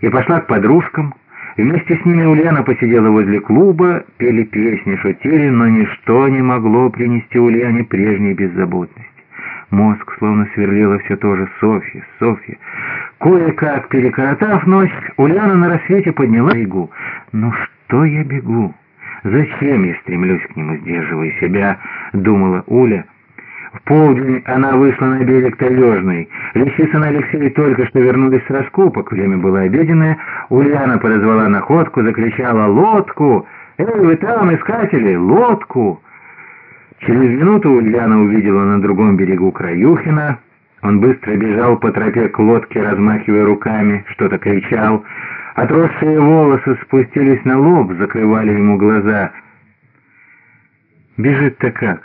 и пошла к подружкам. Вместе с ними Ульяна посидела возле клуба, пели песни, шутили, но ничто не могло принести Ульяне прежней беззаботности. Мозг словно сверлила все то же Софья, Софья. Кое-как перекоротав ночь, Ульяна на рассвете подняла бегу. «Ну что я бегу? Зачем я стремлюсь к нему, сдерживая себя?» — думала Уля. В полдень она вышла на берег Таежный. Лисицын и Алексей только что вернулись с раскопок. Время было обеденное. Ульяна подозвала находку, закричала «Лодку! Эй, вы там, искатели, лодку!» Через минуту Ульяна увидела на другом берегу Краюхина. Он быстро бежал по тропе к лодке, размахивая руками, что-то кричал. Отросшие волосы спустились на лоб, закрывали ему глаза. «Бежит-то как?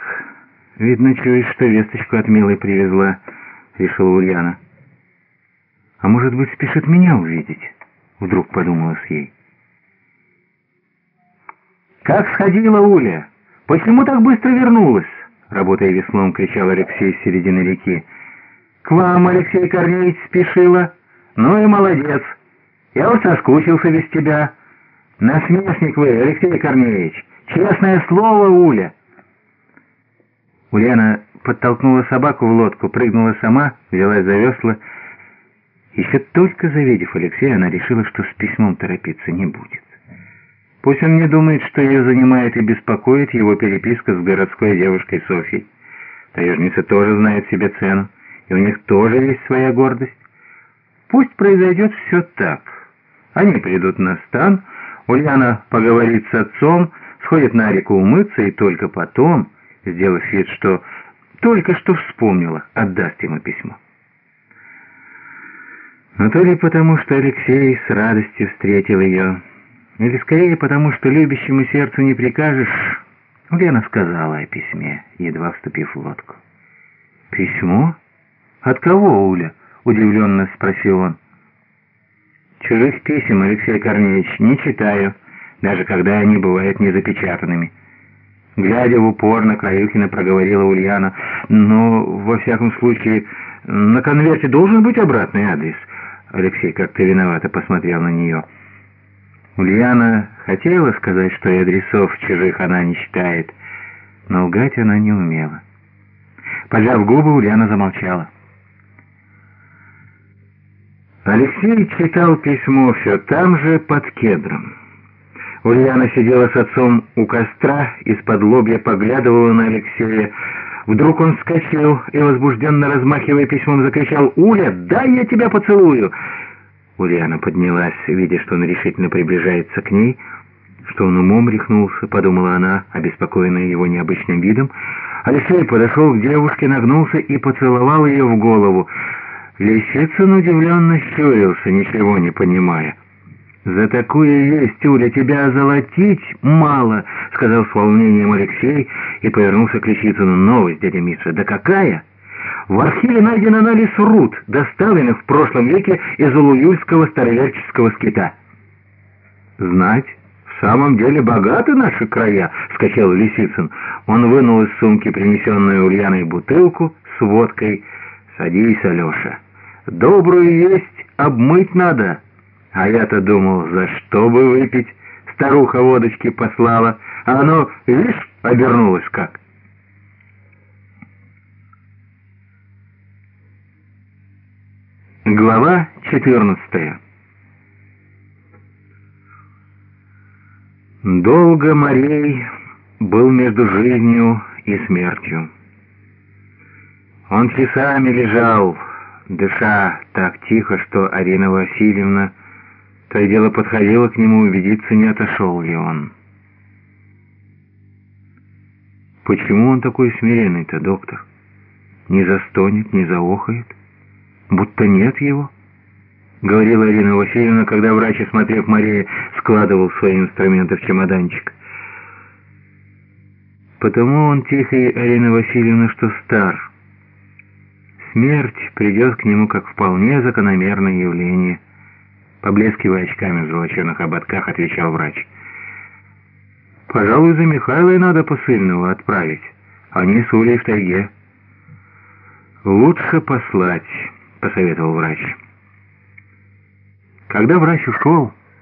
Видно, чует, что весточку от милой привезла», — решила Ульяна. «А может быть, спешит меня увидеть?» — вдруг подумалось ей. «Как сходила Уля? Почему так быстро вернулась?» Работая веслом, кричал Алексей с середины реки. «К вам, Алексей Корнеевич, спешила? Ну и молодец. Я уж соскучился без тебя. Насмешник вы, Алексей Корнеевич. Честное слово, Уля». Ульяна подтолкнула собаку в лодку, прыгнула сама, взялась за весла. Еще только завидев Алексея, она решила, что с письмом торопиться не будет. Пусть он не думает, что ее занимает и беспокоит его переписка с городской девушкой Софьей. Таежница тоже знает себе цену, и у них тоже есть своя гордость. Пусть произойдет все так. Они придут на стан, Ульяна поговорит с отцом, сходит на реку умыться, и только потом, сделав вид, что только что вспомнила, отдаст ему письмо. Но то ли потому, что Алексей с радостью встретил ее, или скорее потому, что любящему сердцу не прикажешь, Лена сказала о письме, едва вступив в лодку. «Письмо? От кого, Уля?» — удивленно спросил он. «Чужих писем, Алексей Корнеевич, не читаю, даже когда они бывают незапечатанными». Глядя в упор на Краюхина, проговорила Ульяна. «Но, во всяком случае, на конверте должен быть обратный адрес». Алексей как-то виновато посмотрел на нее. Ульяна хотела сказать, что и адресов чужих она не считает, но лгать она не умела. Поджав губы, Ульяна замолчала. Алексей читал письмо все там же, под кедром. Ульяна сидела с отцом у костра, из-под лобья поглядывала на Алексея. Вдруг он вскочил и, возбужденно размахивая письмом, закричал «Уля, дай я тебя поцелую!» Ульяна поднялась, видя, что он решительно приближается к ней, что он умом рехнулся, подумала она, обеспокоенная его необычным видом. Алексей подошел к девушке, нагнулся и поцеловал ее в голову. Лисицын удивленно щурился, ничего не понимая. «За такую весть, Уля, тебя озолотить мало», — сказал с волнением Алексей и повернулся к Лисицыну. «Новость, дядя Миша, да какая?» В архиве найден анализ руд, доставленных в прошлом веке из Улуюльского староверческого скита. «Знать, в самом деле богаты наши края», — скачал Лисицын. Он вынул из сумки принесенную Ульяной бутылку с водкой. «Садись, Алеша. Добрую есть обмыть надо. А я-то думал, за что бы выпить. Старуха водочки послала, а оно, видишь, обернулось как». Глава 14 Долго Морей был между жизнью и смертью. Он часами лежал, дыша так тихо, что Арина Васильевна то и дело подходила к нему убедиться, не отошел ли он. Почему он такой смиренный-то, доктор? Не застонет, не заохает? будто нет его», — говорила Ирина Васильевна, когда врач, осмотрев Мария, складывал свои инструменты в чемоданчик. «Потому он тихий, Арина Васильевна, что стар. Смерть придет к нему как вполне закономерное явление». Поблескивая очками в золоченых ободках, отвечал врач. «Пожалуй, за Михайлой надо посыльного отправить. Они с Улей в тайге». «Лучше послать». — посоветовал врач. Когда врач ушел,